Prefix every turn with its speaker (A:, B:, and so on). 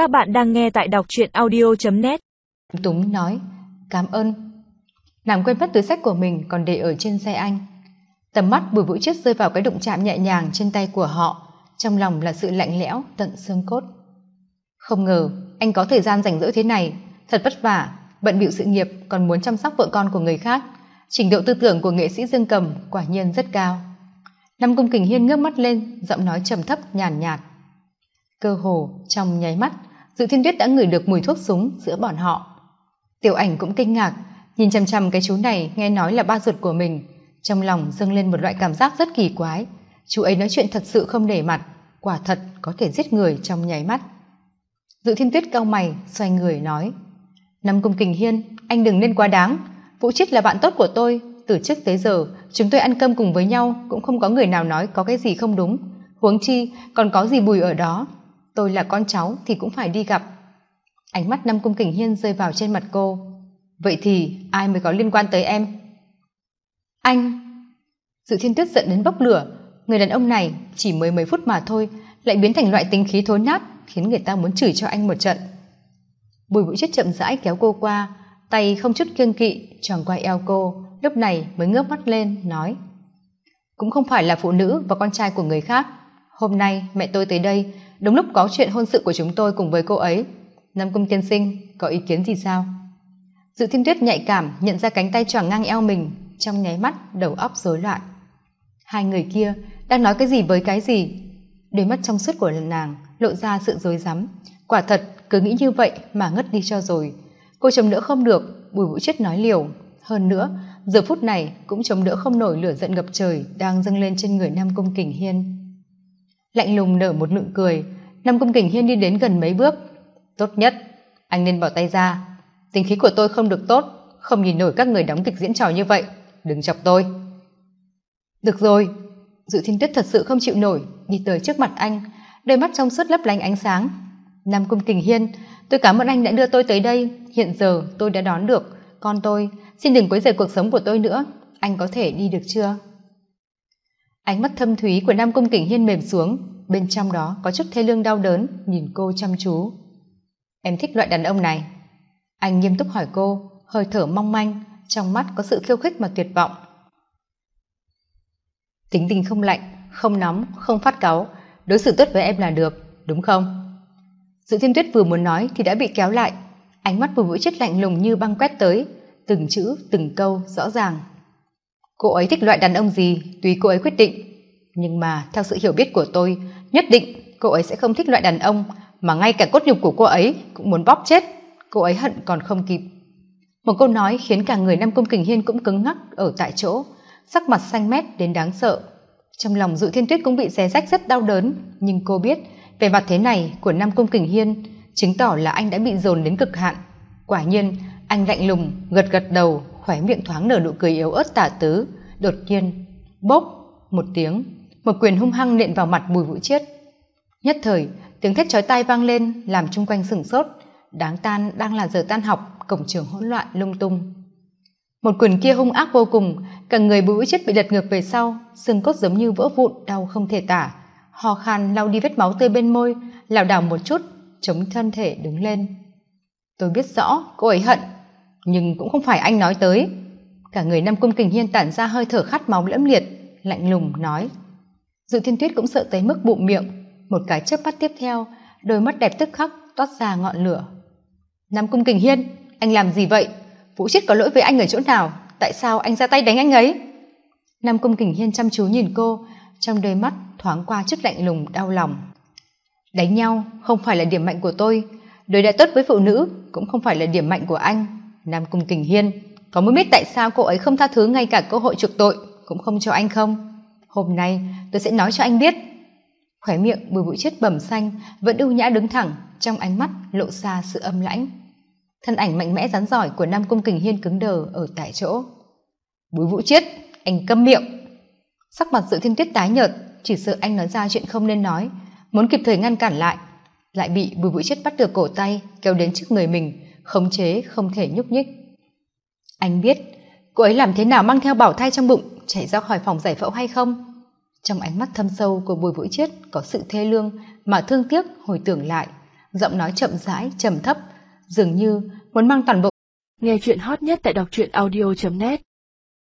A: Các bạn đang nghe tại đọc truyện audio.net
B: Túng nói, cảm ơn. Nàng quên mất túi sách của mình còn để ở trên xe anh. Tầm mắt bùi vũ chết rơi vào cái đụng chạm nhẹ nhàng trên tay của họ, trong lòng là sự lạnh lẽo tận xương cốt. Không ngờ, anh có thời gian rảnh rỗi thế này, thật vất vả, bận bịu sự nghiệp còn muốn chăm sóc vợ con của người khác. Trình độ tư tưởng của nghệ sĩ Dương Cầm quả nhiên rất cao. Năm Cung Kình Hiên ngước mắt lên, giọng nói trầm thấp nhàn nhạt. Cơ hồ trong nháy mắt, Dự Thiên Tuyết đã ngửi được mùi thuốc súng giữa bọn họ. Tiểu ảnh cũng kinh ngạc, nhìn chằm chằm cái chú này nghe nói là ba ruột của mình, trong lòng dâng lên một loại cảm giác rất kỳ quái. Chú ấy nói chuyện thật sự không để mặt, quả thật có thể giết người trong nháy mắt. Dự Thiên Tuyết cau mày, xoay người nói: "Năm Cung Kình Hiên, anh đừng nên quá đáng, Vũ chết là bạn tốt của tôi, từ trước tới giờ chúng tôi ăn cơm cùng với nhau cũng không có người nào nói có cái gì không đúng huống chi còn có gì bùi ở đó tôi là con cháu thì cũng phải đi gặp. Ánh mắt năm cung kình hiên rơi vào trên mặt cô. Vậy thì ai mới có liên quan tới em? Anh! Dự thiên tuyết giận đến bốc lửa. Người đàn ông này chỉ mới mấy phút mà thôi, lại biến thành loại tính khí thối nát, khiến người ta muốn chửi cho anh một trận. Bùi vũ chết chậm rãi kéo cô qua, tay không chút kiêng kỵ tròn qua eo cô, lúc này mới ngước mắt lên, nói, cũng không phải là phụ nữ và con trai của người khác. Hôm nay mẹ tôi tới đây đúng lúc có chuyện hôn sự của chúng tôi cùng với cô ấy. Nam cung tiên sinh, có ý kiến gì sao? Dự thiên tuyết nhạy cảm, nhận ra cánh tay choàng ngang eo mình, trong nháy mắt đầu óc rối loạn. Hai người kia đang nói cái gì với cái gì? Đôi mắt trong suốt của nàng lộ ra sự rối rắm. Quả thật, cứ nghĩ như vậy mà ngất đi cho rồi. Cô chống nữa không được, bùi vũ chết nói liều. Hơn nữa, giờ phút này cũng chống đỡ không nổi lửa giận ngập trời đang dâng lên trên người nam cung kình hiên lạnh lùng nở một nụ cười. Nam cung kình hiên đi đến gần mấy bước. Tốt nhất, anh nên bỏ tay ra. Tình khí của tôi không được tốt, không nhìn nổi các người đóng kịch diễn trò như vậy. Đừng chọc tôi. Được rồi. Dự thiên tuyết thật sự không chịu nổi, đi tới trước mặt anh, đôi mắt trong suốt lấp lánh ánh sáng. Nam cung kình hiên, tôi cảm ơn anh đã đưa tôi tới đây. Hiện giờ tôi đã đón được con tôi. Xin đừng quấy rầy cuộc sống của tôi nữa. Anh có thể đi được chưa? Ánh mắt thâm thúy của nam cung kình hiên mềm xuống. Bên trong đó có chút thê lương đau đớn, nhìn cô chăm chú. Em thích loại đàn ông này. Anh nghiêm túc hỏi cô, hơi thở mong manh, trong mắt có sự khiêu khích mà tuyệt vọng. Tính tình không lạnh, không nóng, không phát cáu. Đối xử tốt với em là được, đúng không? Dự thiên tuyết vừa muốn nói thì đã bị kéo lại. Ánh mắt vừa vũ chất lạnh lùng như băng quét tới. Từng chữ, từng câu, rõ ràng cô ấy thích loại đàn ông gì, tùy cô ấy quyết định. Nhưng mà, theo sự hiểu biết của tôi, nhất định cô ấy sẽ không thích loại đàn ông mà ngay cả cốt nhục của cô ấy cũng muốn bóp chết. Cô ấy hận còn không kịp. Một câu nói khiến cả người nam cung kình hiên cũng cứng ngắc ở tại chỗ, sắc mặt xanh mét đến đáng sợ. Trong lòng dự thiên tuyết cũng bị xé rách rất đau đớn, nhưng cô biết về mặt thế này của nam cung kình hiên chứng tỏ là anh đã bị dồn đến cực hạn. Quả nhiên, anh lạnh lùng, gật gật đầu khóe miệng thoáng nở nụ cười yếu ớt tả tứ. Đột nhiên bốc một tiếng, một quyền hung hăng nện vào mặt bùi vũ chiết. Nhất thời, tiếng thét chói tai vang lên, làm chung quanh sửng sốt. Đáng tan, đang là giờ tan học, cổng trường hỗn loạn, lung tung. Một quyền kia hung ác vô cùng, cả người bùi vũ chiết bị lật ngược về sau, xương cốt giống như vỡ vụn, đau không thể tả. Ho khan, lau đi vết máu tươi bên môi, lảo đảo một chút, chống thân thể đứng lên. Tôi biết rõ, cô ấy hận nhưng cũng không phải anh nói tới. Cả người nam cung kình hiên tản ra hơi thở khát máu lẫm liệt, lạnh lùng nói. Dự thiên tuyết cũng sợ tới mức bụng miệng. Một cái chớp mắt tiếp theo, đôi mắt đẹp tức khắc toát ra ngọn lửa. Nam cung kình hiên, anh làm gì vậy? Vũ chết có lỗi với anh ở chỗ nào? Tại sao anh ra tay đánh anh ấy? Nam cung kình hiên chăm chú nhìn cô, trong đôi mắt thoáng qua chút lạnh lùng, đau lòng. Đánh nhau không phải là điểm mạnh của tôi. Đối đã tốt với phụ nữ cũng không phải là điểm mạnh của anh nam cung kình hiên, có muốn biết tại sao cô ấy không tha thứ ngay cả cơ hội chuộc tội, cũng không cho anh không? Hôm nay, tôi sẽ nói cho anh biết. Khóe miệng bùi bụi chết bầm xanh, vẫn ưu nhã đứng thẳng, trong ánh mắt lộ ra sự âm lãnh. Thân ảnh mạnh mẽ rắn giỏi của nam cung kình hiên cứng đờ ở tại chỗ. Bùi vũ chiết anh câm miệng. Sắc mặt dự thiên tuyết tái nhợt, chỉ sợ anh nói ra chuyện không nên nói, muốn kịp thời ngăn cản lại lại bị bùi vũ chiết bắt được cổ tay, kéo đến trước người mình khống chế, không thể nhúc nhích. Anh biết cô ấy làm thế nào mang theo bảo thai trong bụng, chạy ra khỏi phòng giải phẫu hay không? Trong ánh mắt thâm sâu của bùi vũ chiết có sự thê lương mà thương tiếc hồi tưởng lại, giọng nói chậm rãi, trầm thấp, dường như muốn mang toàn bộ.
A: Nghe chuyện hot nhất tại đọc truyện audio net.